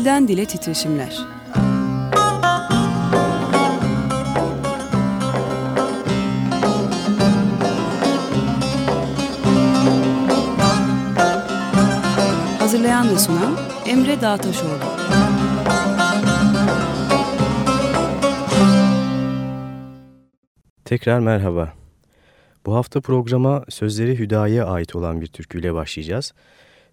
Dilden Dile Titreşimler Hazırlayan ve sunan Emre Dağtaşoğlu Tekrar merhaba. Bu hafta programa sözleri Hüdayi'ye ait olan bir türküyle başlayacağız.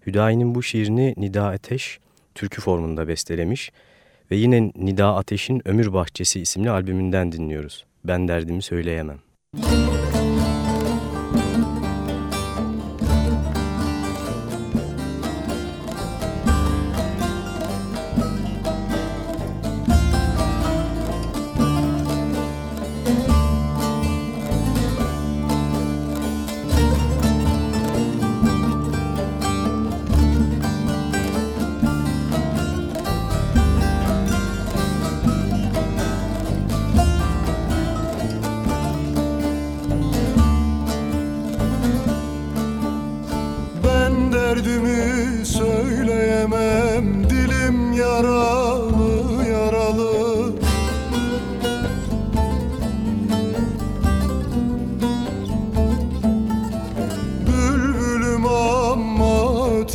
Hüdayi'nin bu şiirini Nida Ateş türkü formunda bestelemiş ve yine Nida Ateş'in Ömür Bahçesi isimli albümünden dinliyoruz. Ben derdimi söyleyemem. Müzik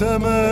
Aşk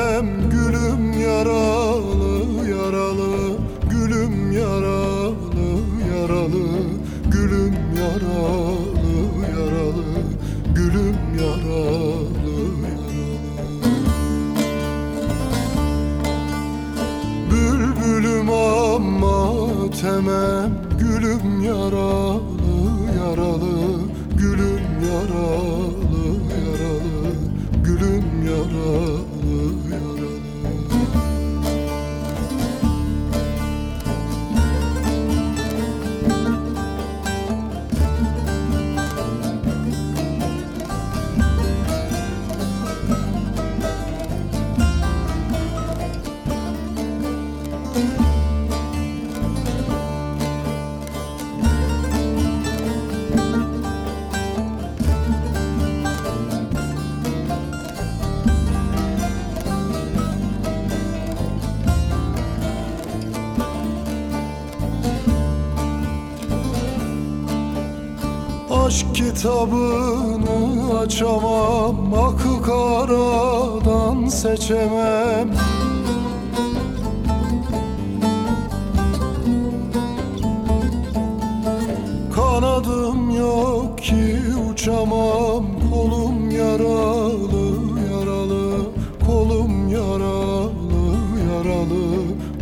karadan seçemem Kanadım yok ki uçamam Kolum yaralı yaralı. Kolum yaralı yaralı.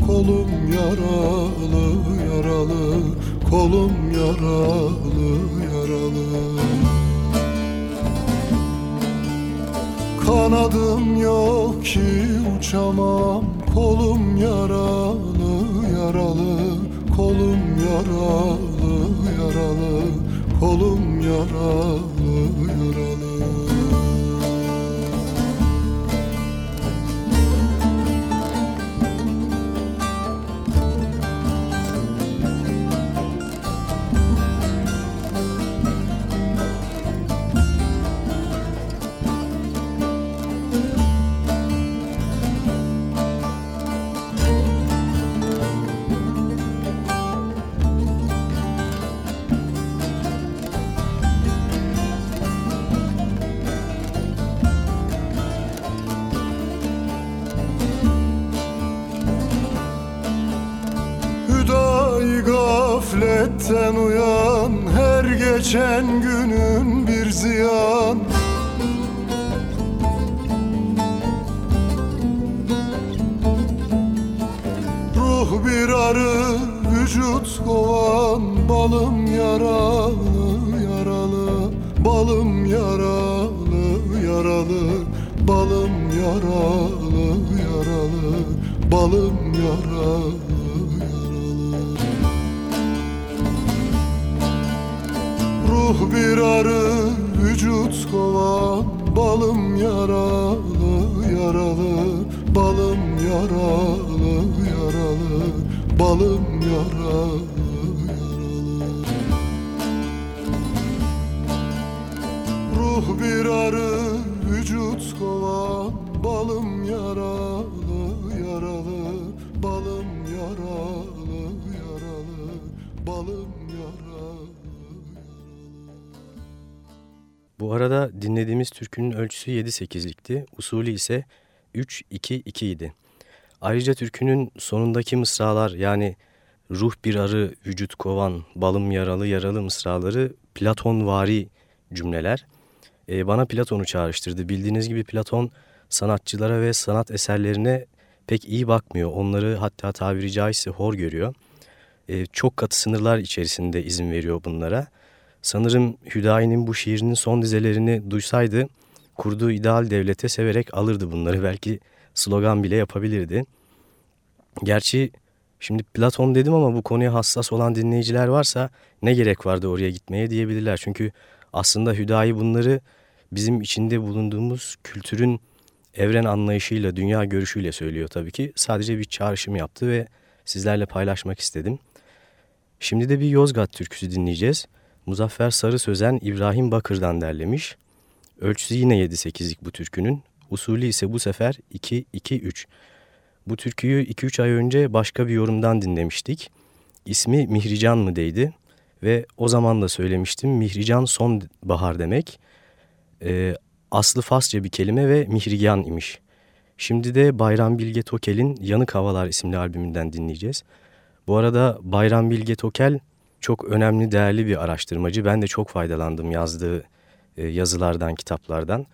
Kolum yaralı yaralı. Kolum yaralı Kanadım yok ki uçamam. Kolum yaralı yaralı. Kolum yaralı yaralı. Kolum yaralı yaralı geçen günün bir ziyan. Ruh bir arı, vücut kovan Balım yaralı, yaralı Balım yaralı, yaralı Balım yaralı, yaralı Balım yaralı Ruh bir arı, vücut kovan Balım yaralı, yaralı. Balım yaralı, yaralı. Balım yaralı, yaralı. Ruh bir arı, vücut kovan Balım yaralı, yaralı Bu arada dinlediğimiz türkünün ölçüsü 7-8'likti, usulü ise 3-2-2 idi. Ayrıca türkünün sonundaki mısralar yani ruh bir arı, vücut kovan, balım yaralı yaralı mısraları Platonvari cümleler. Ee, bana Platon'u çağrıştırdı. Bildiğiniz gibi Platon sanatçılara ve sanat eserlerine pek iyi bakmıyor. Onları hatta tabiri caizse hor görüyor. Ee, çok katı sınırlar içerisinde izin veriyor bunlara. Sanırım Hüdayi'nin bu şiirinin son dizelerini duysaydı kurduğu ideal devlete severek alırdı bunları. Belki slogan bile yapabilirdi. Gerçi şimdi Platon dedim ama bu konuya hassas olan dinleyiciler varsa ne gerek vardı oraya gitmeye diyebilirler. Çünkü aslında Hüdayi bunları bizim içinde bulunduğumuz kültürün evren anlayışıyla, dünya görüşüyle söylüyor tabii ki. Sadece bir çağrışım yaptı ve sizlerle paylaşmak istedim. Şimdi de bir Yozgat türküsü dinleyeceğiz. Muzaffer Sarı Sözen İbrahim Bakır'dan derlemiş. Ölçüsü yine 7-8'lik bu türkünün. Usulü ise bu sefer 2-2-3. Bu türküyü 2-3 ay önce başka bir yorumdan dinlemiştik. İsmi Mihrican mı deydi ve o zaman da söylemiştim Mihrican son bahar demek. Ee, aslı Farsça bir kelime ve Mihrigan imiş. Şimdi de Bayram Bilge Tokel'in Yanık Havalar isimli albümünden dinleyeceğiz. Bu arada Bayram Bilge Tokel çok önemli, değerli bir araştırmacı. Ben de çok faydalandım yazdığı e, yazılardan, kitaplardan.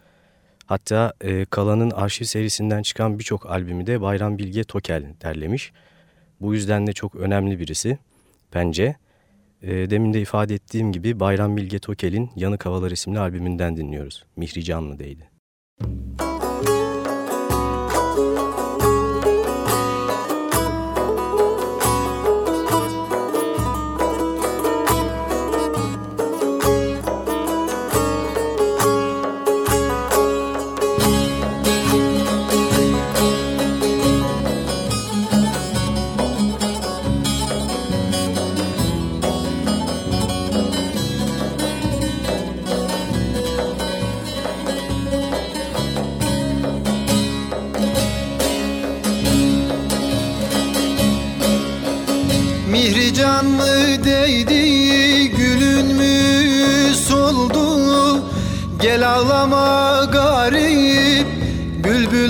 Hatta e, Kalan'ın arşiv serisinden çıkan birçok albümü de Bayram Bilge Tokel derlemiş. Bu yüzden de çok önemli birisi bence. E, demin de ifade ettiğim gibi Bayram Bilge Tokel'in Yanık Havalar isimli albümünden dinliyoruz. Mihri Canlı'daydı. Müzik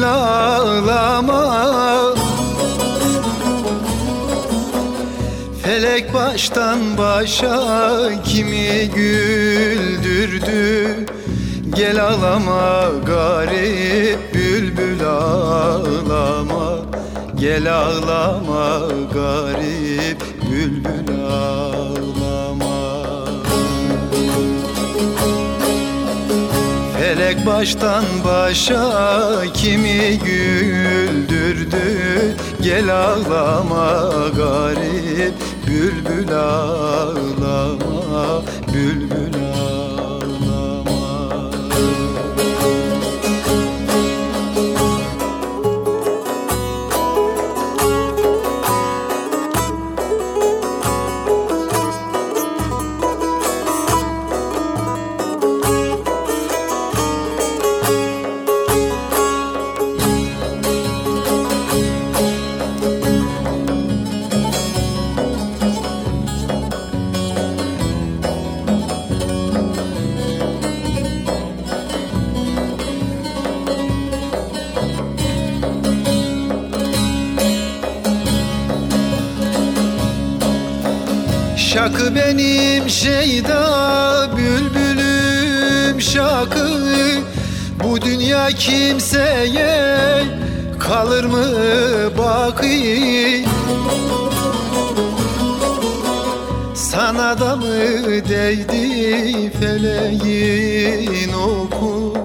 ağlama. Felek baştan başa kimi güldürdü? Gel ağlama garip bülbül ağlama. Gel ağlama garip bülbül ağlama Felek baştan başa kimi güldürdü? Gel ağlama garip bülbül ağlama Bülbül şeyda bülbülüm şakı Bu dünya kimseye kalır mı baki Sana da mı değdi feleğin oku?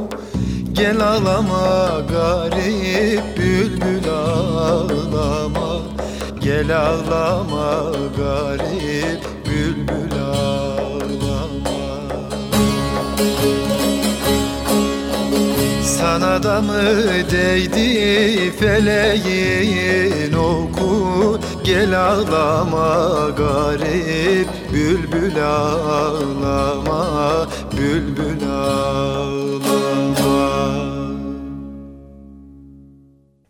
Gel ağlama garip bülbül ağlama. Gel ağlama garip Sana da mı değdi feleğin oku Gel ağlama garip bülbül ağlama Bülbül ağlama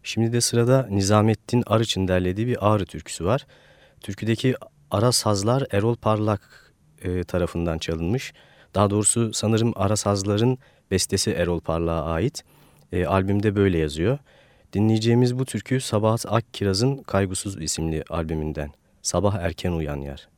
Şimdi de sırada Nizamettin Arıç'ın derlediği bir Ağrı türküsü var. Türküdeki ara sazlar Erol Parlak e, tarafından çalınmış. Daha doğrusu sanırım Arasazların bestesi Erol Parlak'a ait. E, albümde böyle yazıyor. Dinleyeceğimiz bu türkü Sabahat Akkiraz'ın Kaygusuz isimli albümünden. Sabah erken uyan yer.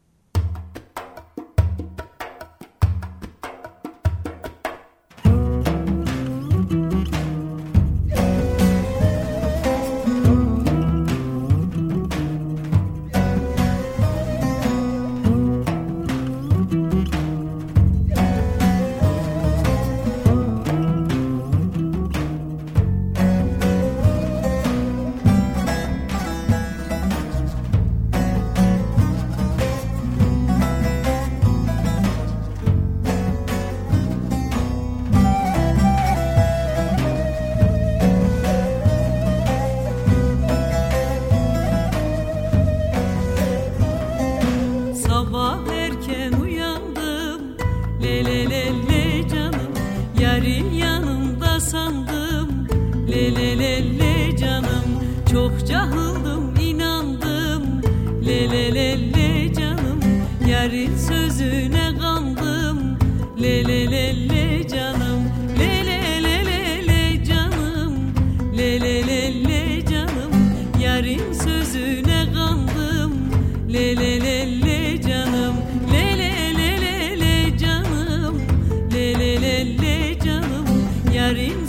yerin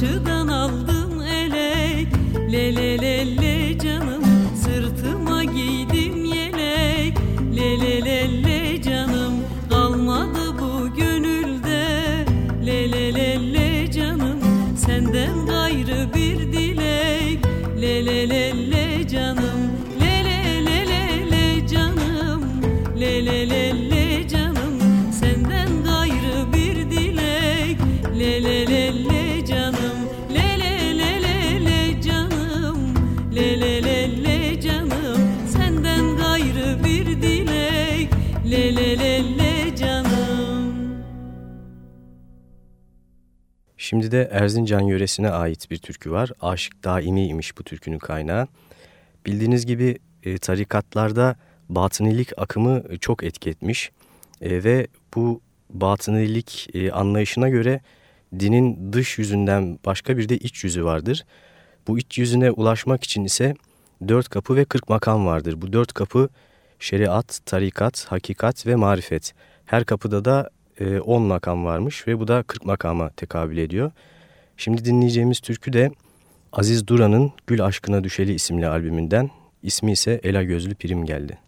Şimdi de Erzincan yöresine ait bir türkü var. Aşık Daimi'ymiş bu türkünün kaynağı. Bildiğiniz gibi e, tarikatlarda batınilik akımı çok etki etmiş. E, ve bu batınilik e, anlayışına göre dinin dış yüzünden başka bir de iç yüzü vardır. Bu iç yüzüne ulaşmak için ise dört kapı ve kırk makam vardır. Bu dört kapı şeriat, tarikat, hakikat ve marifet. Her kapıda da 10 e, makam varmış ve bu da 40 makama tekabül ediyor. Şimdi dinleyeceğimiz türkü de Aziz Duran'ın Gül Aşkına Düşeli isimli albümünden. İsmi ise Ela Gözlü Pirim geldi.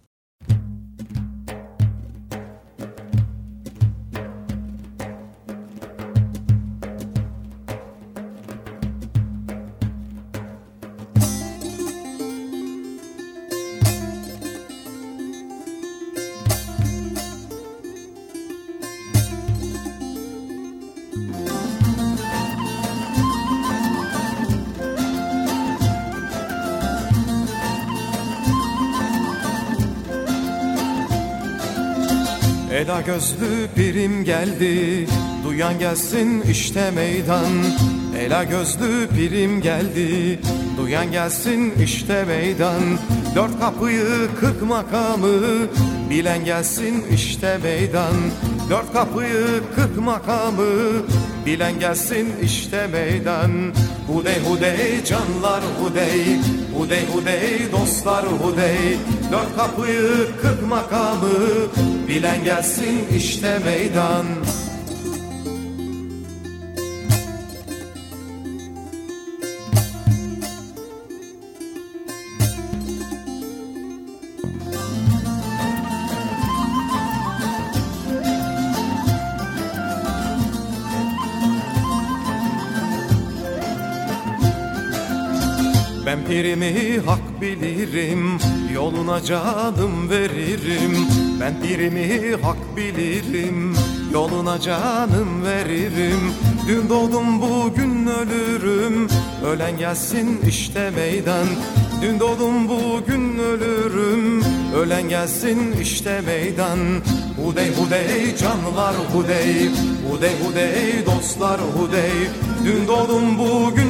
Ela gözlü birim geldi. Duyan gelsin işte meydan. Ela gözlü birim geldi. Duyan gelsin işte meydan. Dört kapıyı kırk makamı Bilen gelsin işte meydan. Dört kapıyı kırk makamı Bilen gelsin işte meydan. Hudey hudey canlar hudey Hudey hudey dostlar hudey. Dört kapıyı kırk makamı Bilen gelsin işte meydan Ben pirimi hak bilirim Yoluna canım veririm. Ben pirimi hak bilirim Yoluna canım veririm. Dün doğdum bugün ölürüm. Ölen gelsin işte meydan. Dün doğdum bugün ölürüm. Ölen gelsin işte meydan. Hudey hudey canlar hudey. Hudey hudey dostlar hudey. Dün doğdum bugün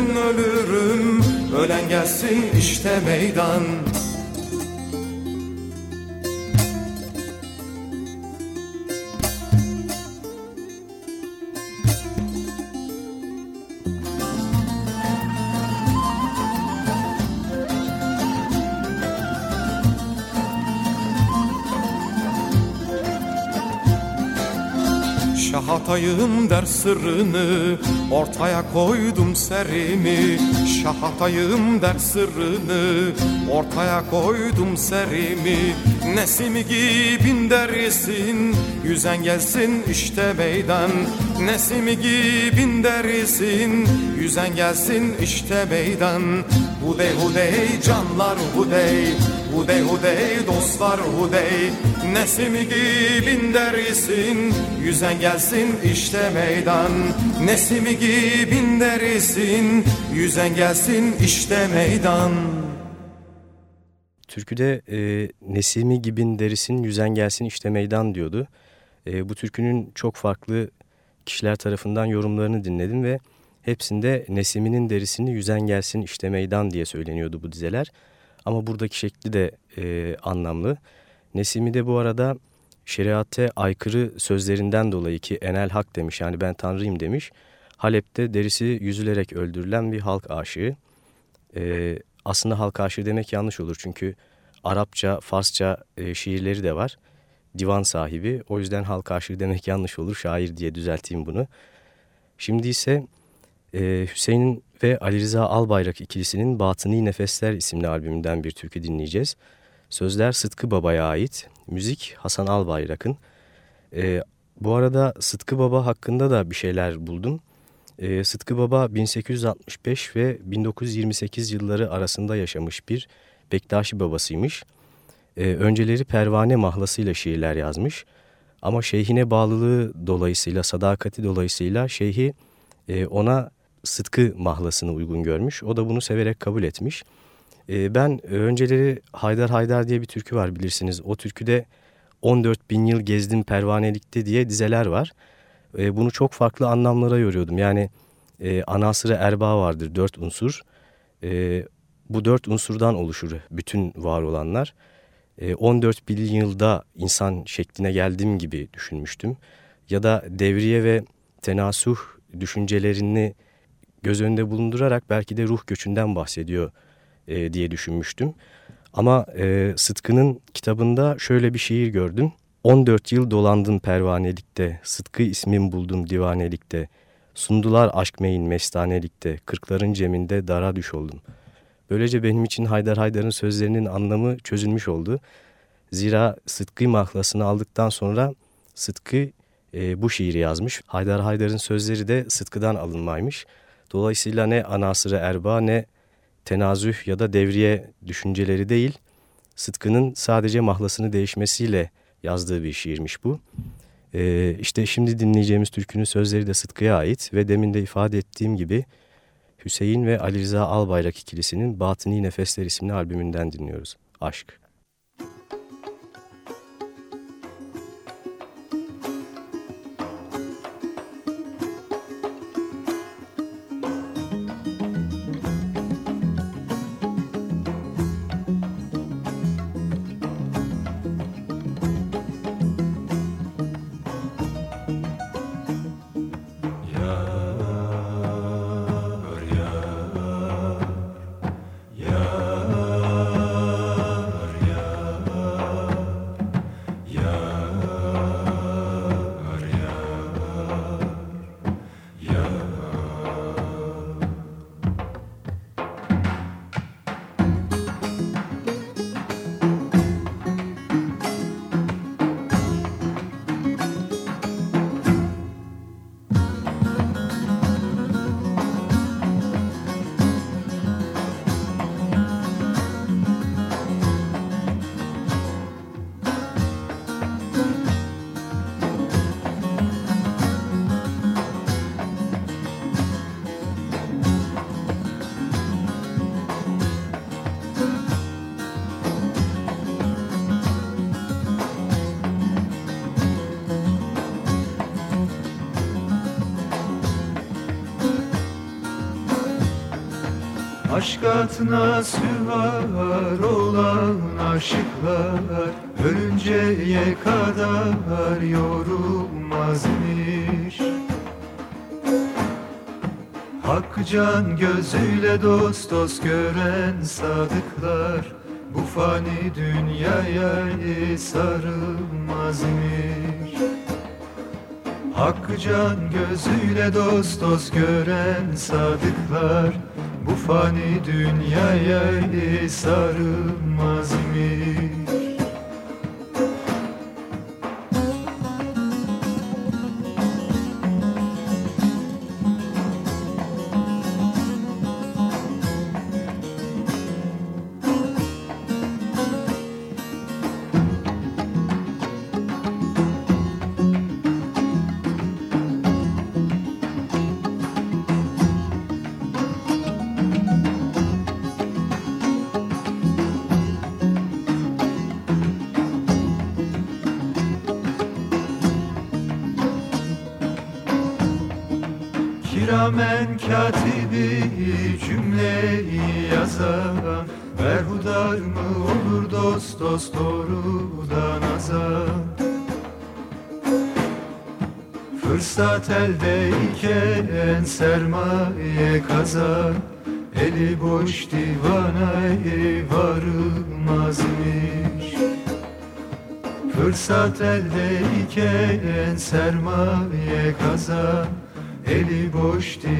Ölen gelsin işte meydan Şahatayım der sırrını Ortaya koydum serimi. Şahatayım der sırrını Ortaya koydum serimi. Nesimi gibin dersin Yüzen gelsin işte meydan. Nesimi gibin dersin Yüzen gelsin işte meydan. Hudey hudey canlar hudey Hudey hudey dostlar hudey Nesimi gibin dersin Yüzen gelsin işte meydan Nesimi gibin dersin Yüzen gelsin işte meydan Türküde e, Nesimi gibin derisin yüzen gelsin işte meydan diyordu. E, bu türkünün çok farklı kişiler tarafından yorumlarını dinledim ve hepsinde Nesimi'nin derisini yüzen gelsin işte meydan diye söyleniyordu bu dizeler. Ama buradaki şekli de e, anlamlı. Nesimi de bu arada şeriate aykırı sözlerinden dolayı ki enel hak demiş yani ben tanrıyım demiş. Halep'te derisi yüzülerek öldürülen bir halk aşığı. E, aslında halk aşığı demek yanlış olur çünkü Arapça, Farsça e, şiirleri de var. Divan sahibi o yüzden halk aşığı demek yanlış olur şair diye düzelteyim bunu. Şimdi ise e, Hüseyin ve Ali Rıza Albayrak ikilisinin Batıni Nefesler isimli albümünden bir türkü dinleyeceğiz. Sözler Sıtkı Baba'ya ait, müzik Hasan Albayrak'ın. E, bu arada Sıtkı Baba hakkında da bir şeyler buldum. E, Sıtkı Baba 1865 ve 1928 yılları arasında yaşamış bir Bektaşi babasıymış. E, önceleri Pervane mahlasıyla şiirler yazmış. Ama şeyhine bağlılığı dolayısıyla, sadakati dolayısıyla şeyhi e, ona Sıtkı mahlasını uygun görmüş. O da bunu severek kabul etmiş. E, ben önceleri Haydar Haydar diye bir türkü var bilirsiniz. O türküde 14 bin yıl gezdim pervanelikte diye dizeler var. E, bunu çok farklı anlamlara yoruyordum. Yani e, anasırı erba vardır dört unsur. E, bu dört unsurdan oluşur bütün var olanlar. E, 14 bin yılda insan şekline geldiğim gibi düşünmüştüm. Ya da devriye ve tenasuh düşüncelerini göz önünde bulundurarak belki de ruh göçünden bahsediyor e, diye düşünmüştüm. Ama e, Sıtkı'nın kitabında şöyle bir şiir gördüm. 14 yıl dolandım pervanelikte, Sıtkı ismim buldum divanelikte. Sundular aşk meyin mestanelikte, kırkların ceminde dara düş oldum. Böylece benim için Haydar Haydar'ın sözlerinin anlamı çözülmüş oldu. Zira Sıtkı mahlasını aldıktan sonra Sıtkı e, bu şiiri yazmış. Haydar Haydar'ın sözleri de Sıtkı'dan alınmaymış. Dolayısıyla ne anasırı erba ne tenazüh ya da devriye düşünceleri değil, Sıtkı'nın sadece mahlasını değişmesiyle yazdığı bir şiirmiş bu. Ee, işte şimdi dinleyeceğimiz türkünün sözleri de Sıtkı'ya ait ve demin de ifade ettiğim gibi Hüseyin ve Ali Rıza Albayrak ikilisinin Batıni Nefesler isimli albümünden dinliyoruz. Aşk. Ölünceye kadar yorulmazmış. Hakkı can gözüyle dost dost gören sadıklar Bu fani dünyaya sarılmazmış. Hakkı can gözüyle dost dost gören sadıklar Bu fani dünyaya sarılmazmış sermaye kazan Eli boş divaneye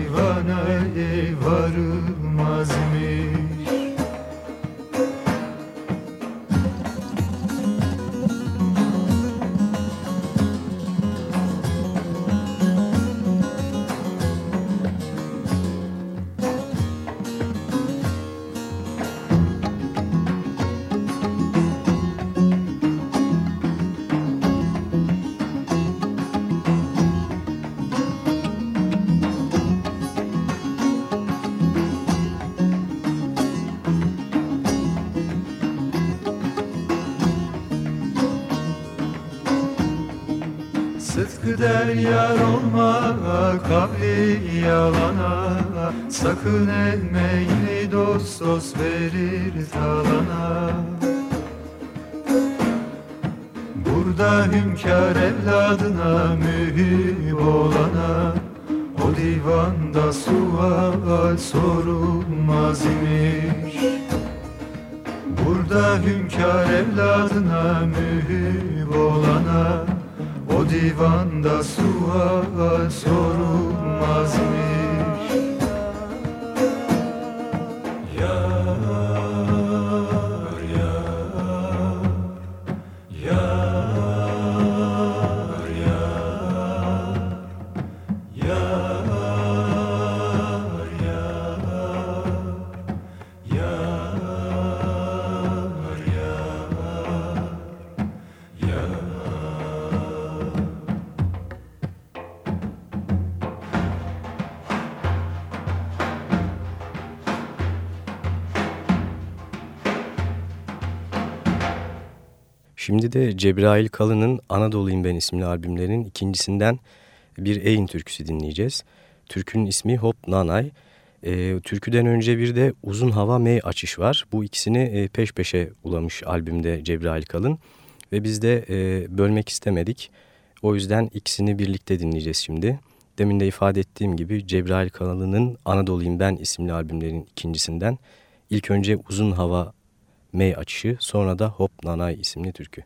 Sıtkı der yar olma kavli yalana. Sakın elmeyli dost dost verir Şimdi de Cebrail Kalın'ın Anadolu'yum ben isimli albümlerinin ikincisinden bir Eyn türküsü dinleyeceğiz. Türkünün ismi Hop Nanay. E, türküden önce bir de Uzun Hava Mey Açış var. Bu ikisini e, peş peşe ulamış albümde Cebrail Kalın. Ve biz de e, bölmek istemedik. O yüzden ikisini birlikte dinleyeceğiz şimdi. Demin de ifade ettiğim gibi Cebrail Kalın'ın Anadolu'yum ben isimli albümlerin ikincisinden. İlk önce Uzun Hava Mey Açışı sonra da Hop Nanay isimli türkü.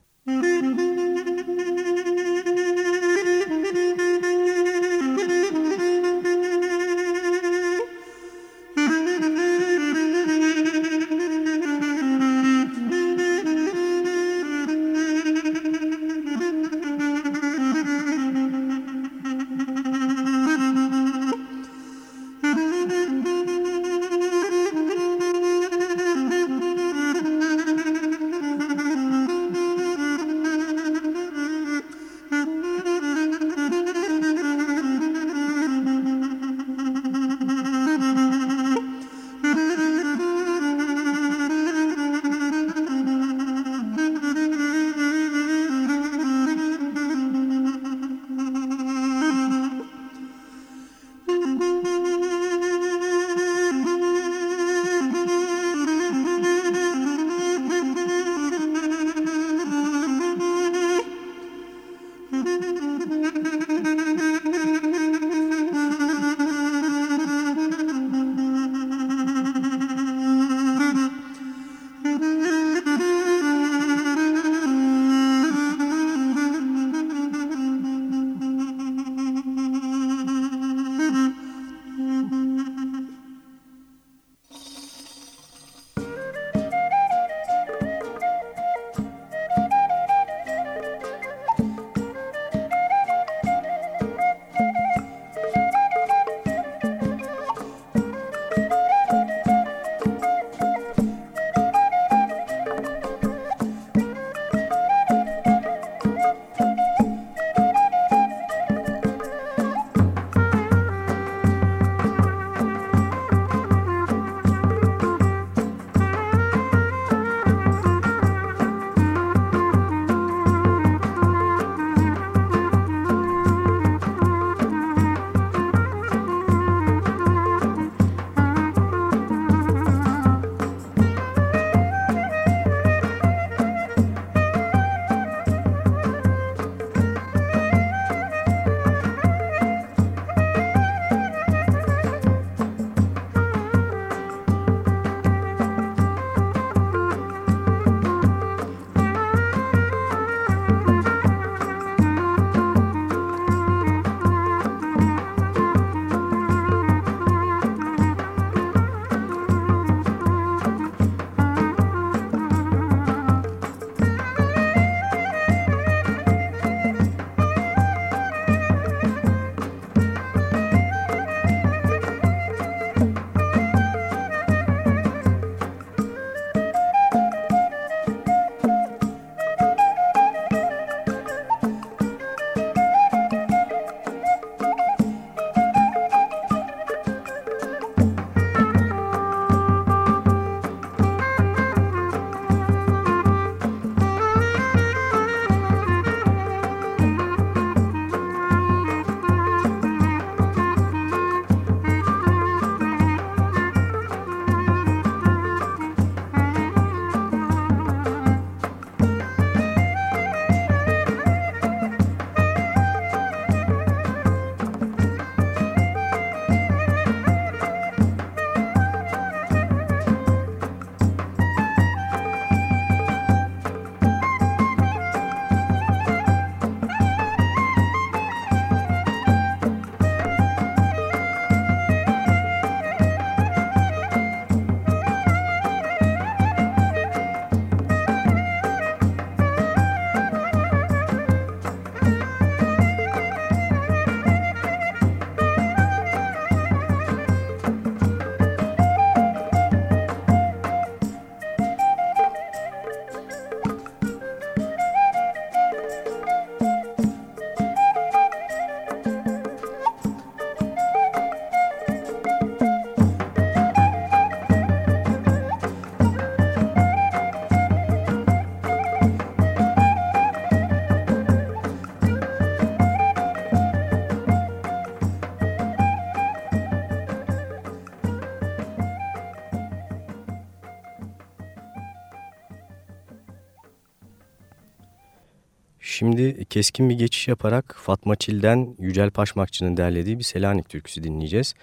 Şimdi keskin bir geçiş yaparak Fatma Çil'den Yücel Paşmakçı'nın derlediği bir Selanik türküsü dinleyeceğiz.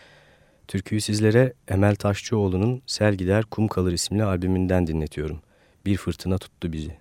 Türküyü sizlere Emel Taşçıoğlu'nun Sel Gider Kum Kalır isimli albümünden dinletiyorum. Bir fırtına tuttu bizi.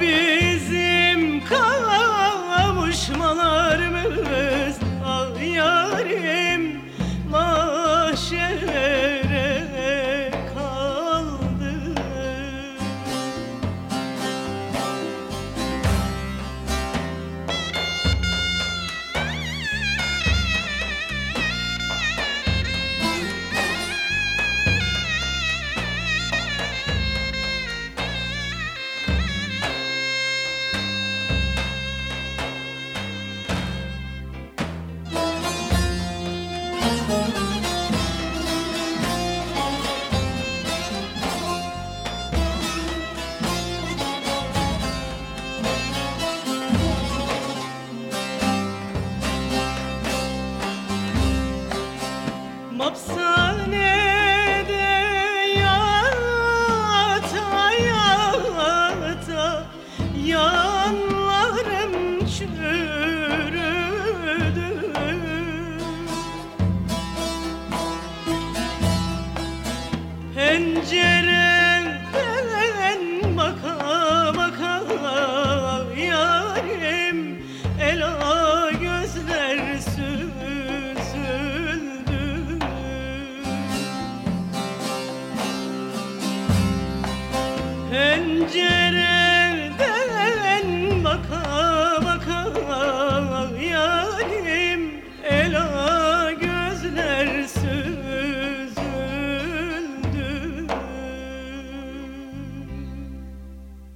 bir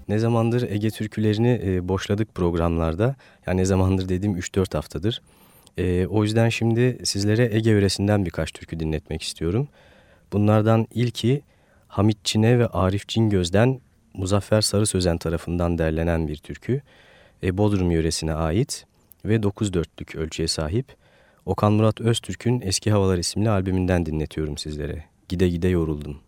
Ne zamandır Ege türkülerini e, boşladık programlarda. Yani ne zamandır dediğim 3-4 haftadır. E, o yüzden şimdi sizlere Ege yöresinden birkaç türkü dinletmek istiyorum. Bunlardan ilki Hamit Çin'e ve Arif Cingöz'den Muzaffer Sarı Sözen tarafından derlenen bir türkü. E, Bodrum yöresine ait ve 9 dörtlük ölçüye sahip. Okan Murat Öztürk'ün Eski Havalar isimli albümünden dinletiyorum sizlere. Gide gide yoruldum.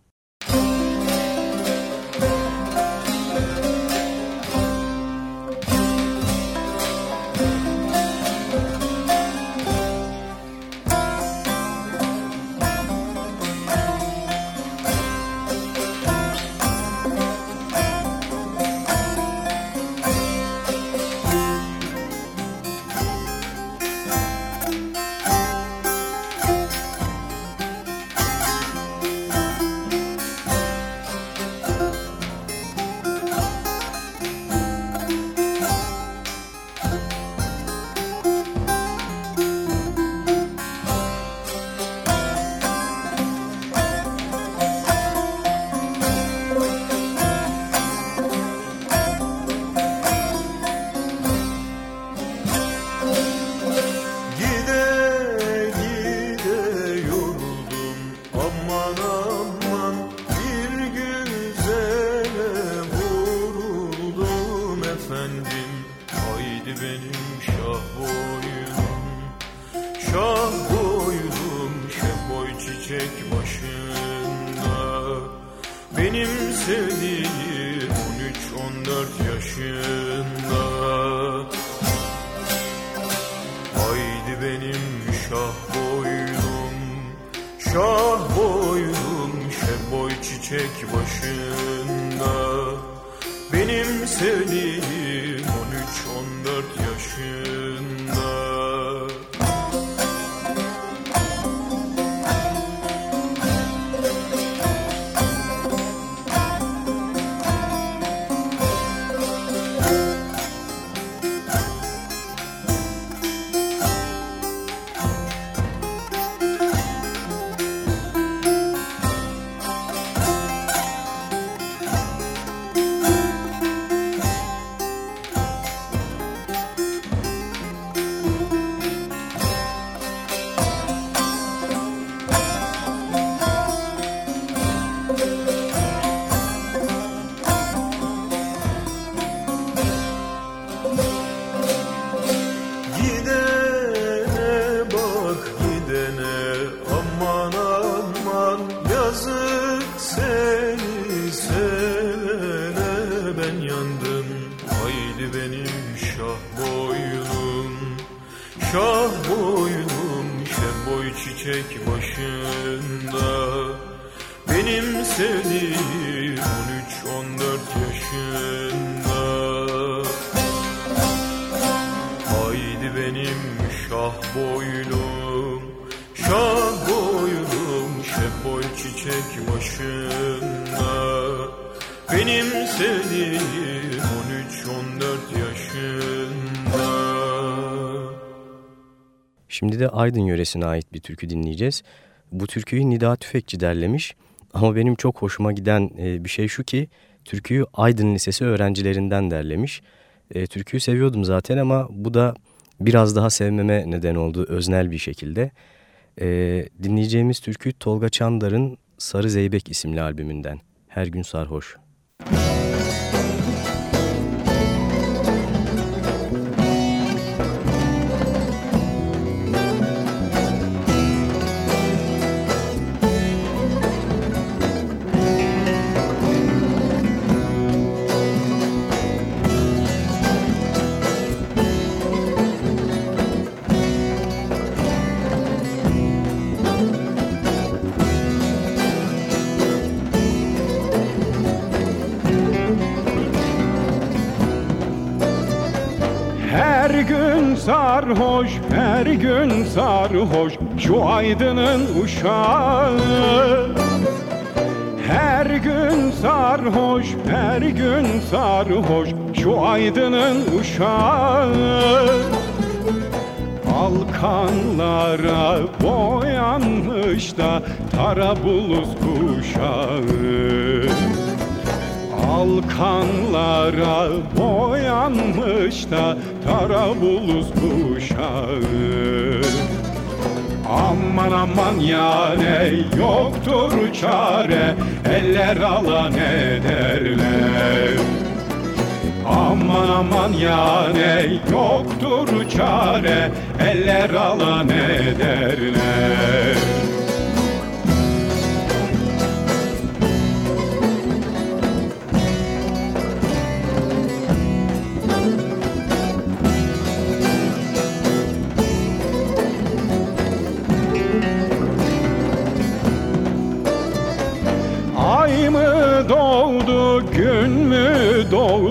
Benim sevdiğim 13-14 yaşında. Haydi benim şah boylum Şah boylum şeboy çiçek başında. Benim sevdiğim 13-14 yaşında. Boy çiçek başında Benim sevdiğim 13-14 yaşında Şimdi de Aydın yöresine ait bir türkü dinleyeceğiz. Bu türküyü Nida Tüfekçi derlemiş ama benim çok hoşuma giden e, bir şey şu ki türküyü Aydın Lisesi öğrencilerinden derlemiş. E, türküyü seviyordum zaten ama bu da biraz daha sevmeme neden oldu öznel bir şekilde. E, dinleyeceğimiz türkü Tolga Çandar'ın Sarı Zeybek isimli albümünden. Her gün sarhoş. Her gün sarhoş Şu aydının uşağı. Her gün sarhoş, her gün sarhoş Şu aydının uşağı. Alkanlara boyanmış da Tarabulus kuşağı Alkanlara boyanmış da Tarabulus kuşağı Aman aman yane yoktur çare Eller alan ederler Aman aman yane yoktur çare Eller alan ederler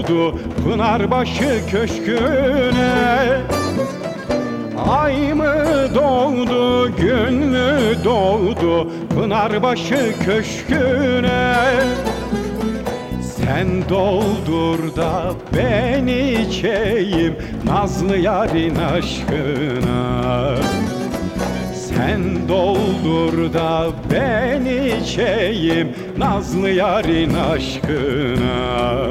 doğdu Pınarbaşı köşküne. Ay mı doğdu, gün mü doğdu Pınarbaşı köşküne? Sen doldur da ben içeyim Nazlı yarın aşkına. Sen doldur da ben içeyim Nazlı yarın aşkına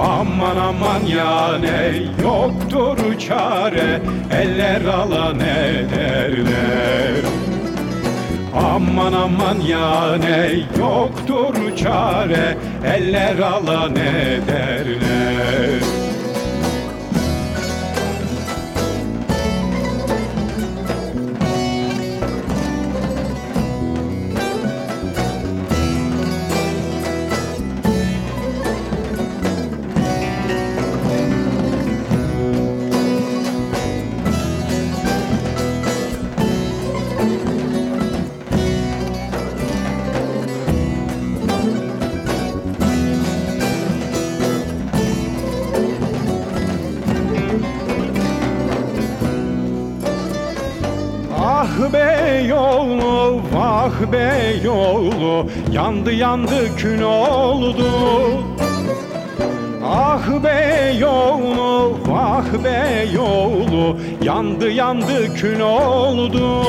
Aman aman yane yoktur çare Eller alan ederler Aman aman yane yoktur çare Eller alan ederler vah be yolu Yandı yandı kün oldu. Ah be yolu, vah be yolu Yandı yandı kün oldu.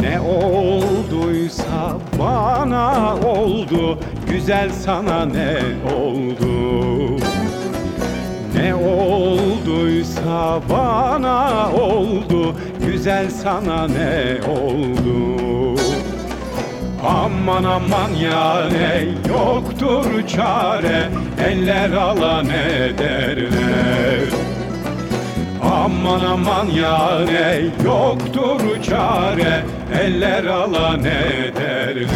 Ne olduysa bana oldu Güzel sana ne oldu? Ne olduysa bana oldu Güzel sana ne oldu? Aman aman yane yoktur çare Eller alan ederler Aman aman yane yoktur çare Eller alan ederler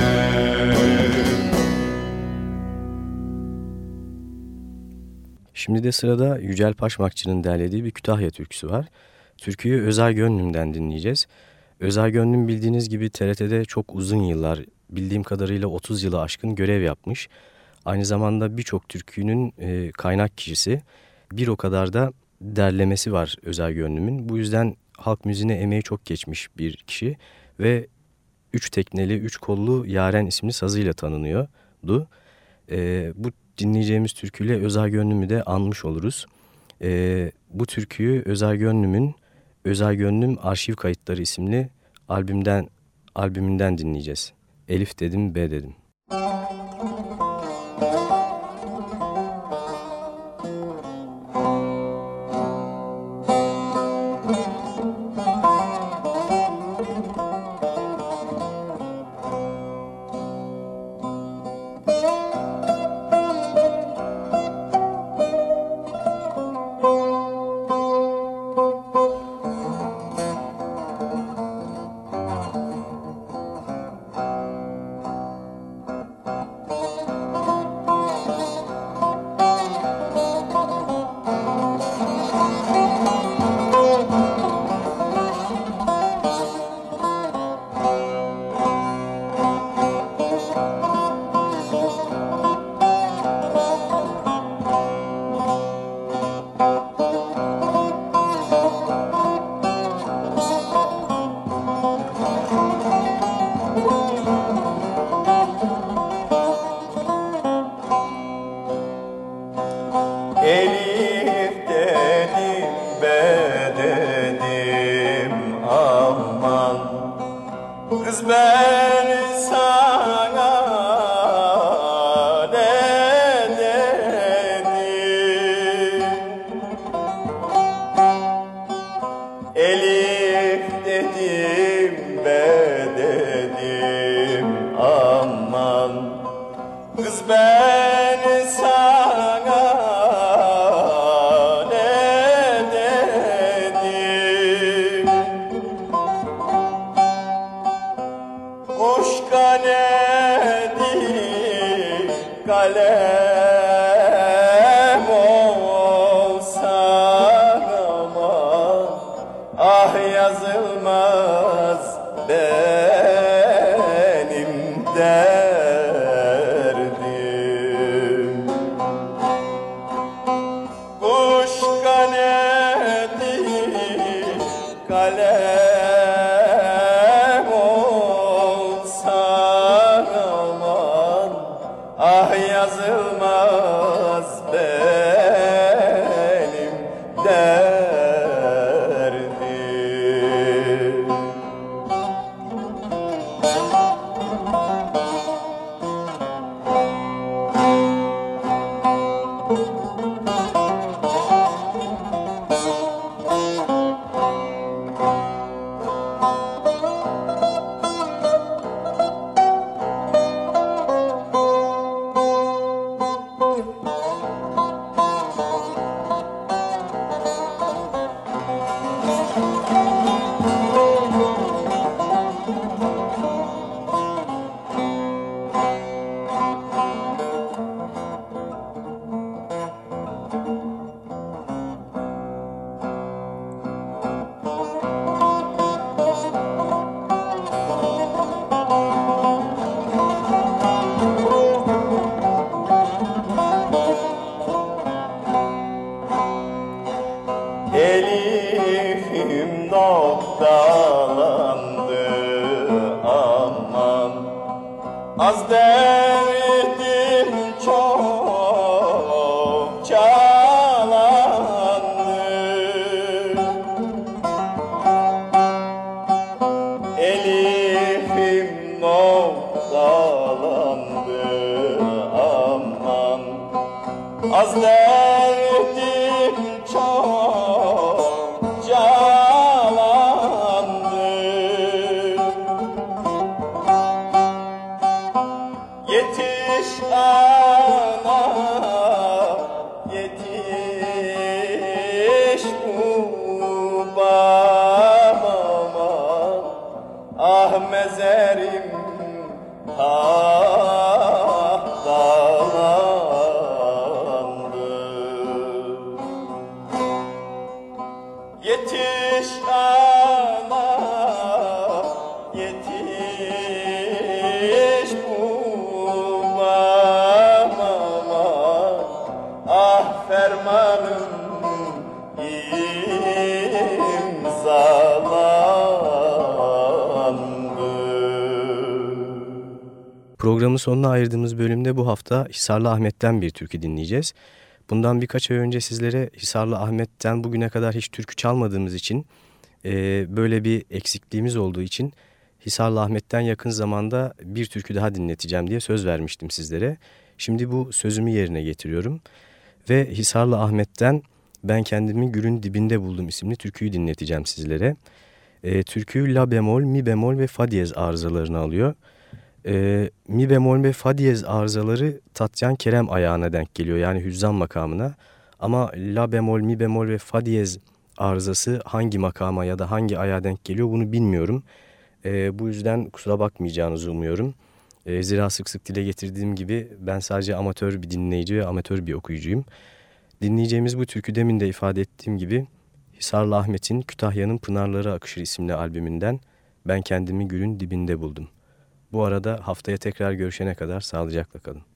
Şimdi de sırada Yücel Paşmakçı'nın derlediği bir Kütahya türküsü var. Türküyü Özel Gönlüm'den dinleyeceğiz. Özel Gönlüm bildiğiniz gibi TRT'de çok uzun yıllar, bildiğim kadarıyla 30 yılı aşkın görev yapmış. Aynı zamanda birçok türkünün e, kaynak kişisi. Bir o kadar da derlemesi var Özel Gönlüm'ün. Bu yüzden halk müziğine emeği çok geçmiş bir kişi ve üç tekneli, üç kollu Yaren isimli sazıyla tanınıyordu. E, bu dinleyeceğimiz türküyle Özel Gönlüm'ü de anmış oluruz. E, bu türküyü Özel Gönlüm'ün Özel Gönlüm Arşiv Kayıtları isimli albümden albümünden dinleyeceğiz. Elif dedim, B dedim. Programın الناس sonuna ayırdığımız bölümde bu hafta Hisarlı Ahmet'ten bir türkü dinleyeceğiz. Bundan birkaç ay önce sizlere Hisarlı Ahmet'ten bugüne kadar hiç türkü çalmadığımız için, e, böyle bir eksikliğimiz olduğu için Hisarlı Ahmet'ten yakın zamanda bir türkü daha dinleteceğim diye söz vermiştim sizlere. Şimdi bu sözümü yerine getiriyorum ve Hisarlı Ahmet'ten Ben Kendimi Gülün Dibinde Buldum isimli türküyü dinleteceğim sizlere. E, türkü la bemol, mi bemol ve fa diyez arızalarını alıyor. E, mi bemol ve fa diyez arızaları Tatyan Kerem ayağına denk geliyor yani hüzzam makamına. Ama la bemol, mi bemol ve fa diyez arızası hangi makama ya da hangi ayağa denk geliyor bunu bilmiyorum. E, bu yüzden kusura bakmayacağınızı umuyorum. E, zira sık sık dile getirdiğim gibi ben sadece amatör bir dinleyici ve amatör bir okuyucuyum. Dinleyeceğimiz bu türkü demin de ifade ettiğim gibi Hisarlı Ahmet'in Kütahya'nın Pınarları Akışır isimli albümünden Ben Kendimi Gülün Dibinde Buldum. Bu arada haftaya tekrar görüşene kadar sağlıcakla kalın.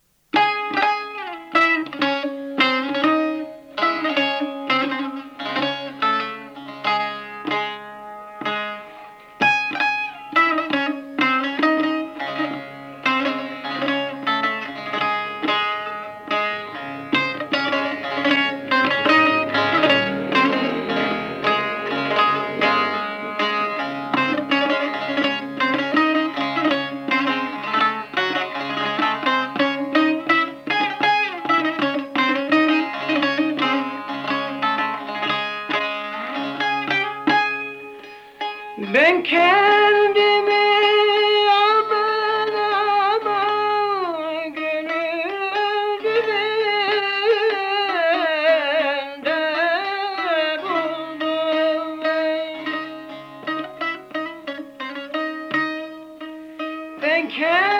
Can.